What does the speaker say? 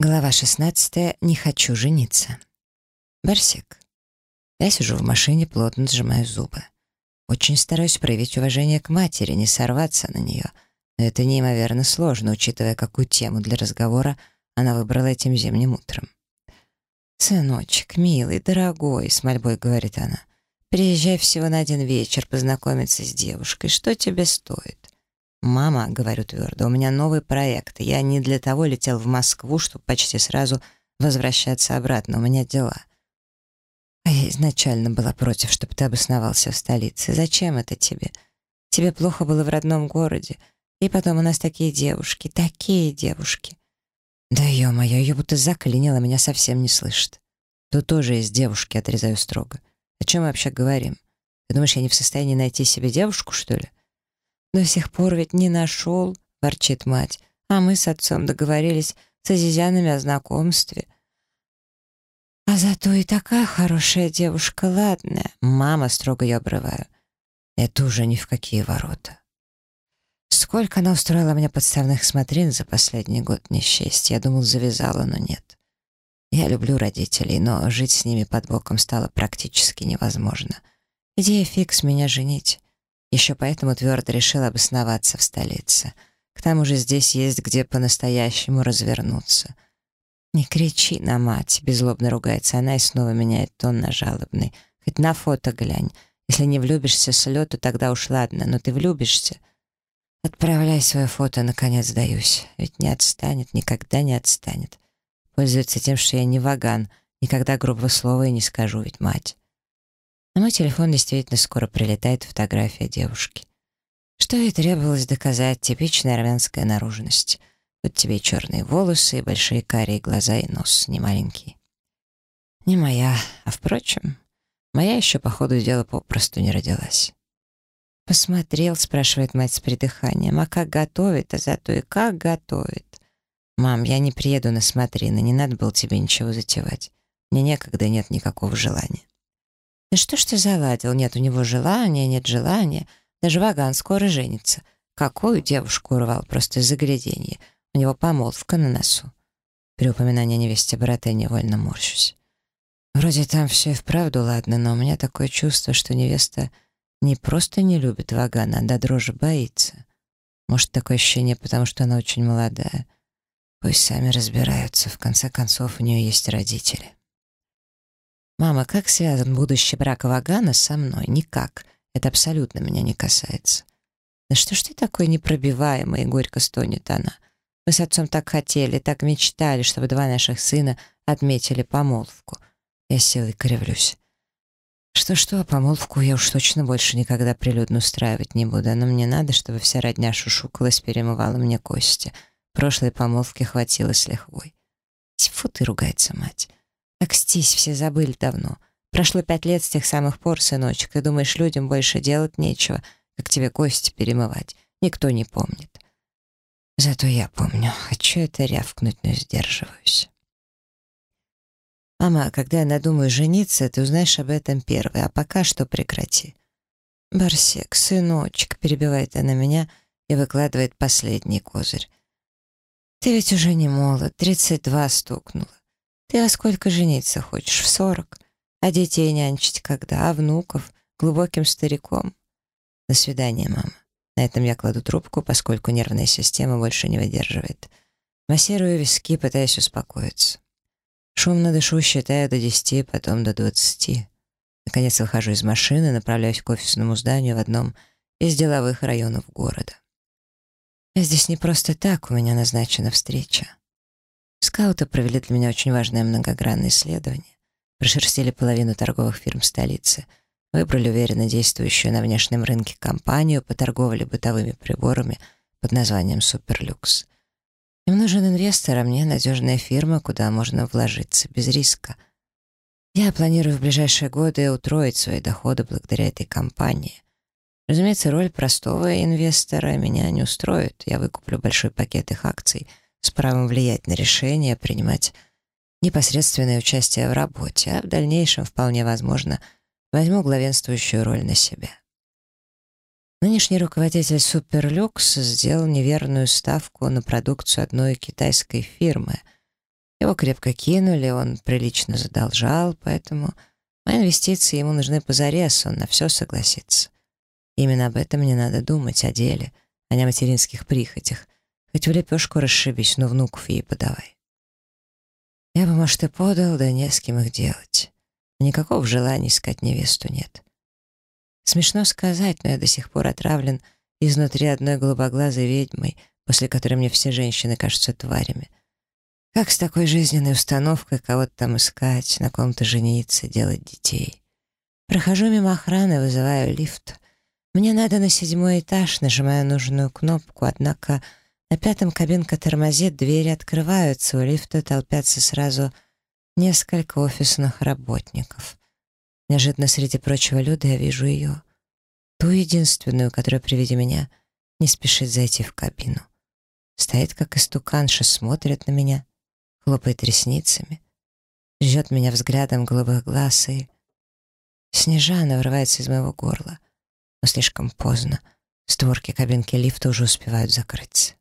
Глава 16. Не хочу жениться. Барсик. Я сижу в машине, плотно сжимаю зубы. Очень стараюсь проявить уважение к матери, не сорваться на нее. Но это неимоверно сложно, учитывая, какую тему для разговора она выбрала этим зимним утром. «Сыночек, милый, дорогой», — с мольбой говорит она, — «приезжай всего на один вечер познакомиться с девушкой. Что тебе стоит?» «Мама», — говорю твердо, — «у меня новый проект. Я не для того летел в Москву, чтобы почти сразу возвращаться обратно. У меня дела». «А я изначально была против, чтобы ты обосновался в столице. Зачем это тебе? Тебе плохо было в родном городе. И потом у нас такие девушки, такие девушки». «Да ё-моё, её будто заклинило, меня совсем не слышит». «Тут тоже есть девушки», — отрезаю строго. «О чем мы вообще говорим? Ты думаешь, я не в состоянии найти себе девушку, что ли?» «До сих пор ведь не нашел», — ворчит мать. «А мы с отцом договорились с азизянами о знакомстве». «А зато и такая хорошая девушка, ладная». Мама строго ее обрываю. Это уже ни в какие ворота. Сколько она устроила мне подставных смотрин за последний год несчастья. Я думал, завязала, но нет. Я люблю родителей, но жить с ними под боком стало практически невозможно. Идея фикс меня женить. Еще поэтому твердо решил обосноваться в столице. К тому же здесь есть где по-настоящему развернуться. «Не кричи на мать!» — беззлобно ругается она и снова меняет тон на жалобный. «Хоть на фото глянь. Если не влюбишься с лету, тогда уж ладно, но ты влюбишься...» «Отправляй свое фото, наконец сдаюсь. Ведь не отстанет, никогда не отстанет. Пользуется тем, что я не ваган, никогда грубого слова и не скажу, ведь мать». На мой телефон действительно скоро прилетает фотография девушки. Что и требовалось доказать, типичная армянская наружность. Вот тебе черные волосы, и большие карие глаза, и нос не маленький. Не моя, а впрочем, моя еще по ходу дела попросту не родилась. «Посмотрел», — спрашивает мать с придыханием, «а как готовит, а зато и как готовит». «Мам, я не приеду на смотрины, не надо было тебе ничего затевать. Мне некогда нет никакого желания». Да что ж ты заладил? Нет у него желания, нет желания. Даже Ваган скоро женится. Какую девушку урвал просто из загляденья. У него помолвка на носу. При упоминании невесте брата я невольно морщусь. Вроде там все и вправду ладно, но у меня такое чувство, что невеста не просто не любит Вагана, а до дрожи боится. Может, такое ощущение, потому что она очень молодая. Пусть сами разбираются, в конце концов, у нее есть родители. «Мама, как связан будущий брак Вагана со мной? Никак. Это абсолютно меня не касается». «Да что ж ты такой непробиваемый?» — горько стонет она. «Мы с отцом так хотели, так мечтали, чтобы два наших сына отметили помолвку». Я силой кривлюсь. Что-что, а помолвку я уж точно больше никогда прилюдно устраивать не буду, но мне надо, чтобы вся родня шушукалась, перемывала мне кости. Прошлой помолвки хватило с лихвой. Тьфу ты, ругается мать. Акстись, все забыли давно. Прошло пять лет с тех самых пор, сыночек. Ты думаешь, людям больше делать нечего, как тебе кости перемывать. Никто не помнит. Зато я помню. Хочу это рявкнуть, но сдерживаюсь. «Мама, когда я надумаю жениться, ты узнаешь об этом первый, а пока что прекрати». «Барсек, сыночек», — перебивает она меня и выкладывает последний козырь. «Ты ведь уже не молод, тридцать два стукнуло. Ты во сколько жениться хочешь? В сорок? А детей нянчить когда? А внуков? Глубоким стариком? До свидания, мама. На этом я кладу трубку, поскольку нервная система больше не выдерживает. Массирую виски, пытаясь успокоиться. Шумно дышу, считаю до десяти, потом до двадцати. Наконец выхожу из машины, направляюсь к офисному зданию в одном из деловых районов города. Здесь не просто так у меня назначена встреча. Скауты провели для меня очень важное многогранное исследование. Прошерстили половину торговых фирм столицы, выбрали уверенно действующую на внешнем рынке компанию по торговле бытовыми приборами под названием «Суперлюкс». Им нужен инвестор, а мне надежная фирма, куда можно вложиться без риска. Я планирую в ближайшие годы утроить свои доходы благодаря этой компании. Разумеется, роль простого инвестора меня не устроит. Я выкуплю большой пакет их акций — с правом влиять на решения, принимать непосредственное участие в работе, а в дальнейшем, вполне возможно, возьму главенствующую роль на себя. Нынешний руководитель Суперлюкс сделал неверную ставку на продукцию одной китайской фирмы. Его крепко кинули, он прилично задолжал, поэтому мои инвестиции ему нужны позарез, он на все согласится. Именно об этом мне надо думать, о деле, а не о материнских прихотях. Хоть в лепешку расшибись, но внуков ей подавай. Я бы, может, и подал, да не с кем их делать. Никакого желания искать невесту нет. Смешно сказать, но я до сих пор отравлен изнутри одной голубоглазой ведьмой, после которой мне все женщины кажутся тварями. Как с такой жизненной установкой кого-то там искать, на ком-то жениться, делать детей? Прохожу мимо охраны, вызываю лифт. Мне надо на седьмой этаж, нажимаю нужную кнопку, однако на пятом кабинка тормозит, двери открываются, у лифта толпятся сразу несколько офисных работников. Неожиданно среди прочего люда я вижу ее, ту единственную, которая при виде меня не спешит зайти в кабину. Стоит как истуканша, смотрит на меня, хлопает ресницами, жжет меня взглядом голубых глаз и... Снежана вырывается из моего горла но слишком поздно. Створки кабинки лифта уже успевают закрыться.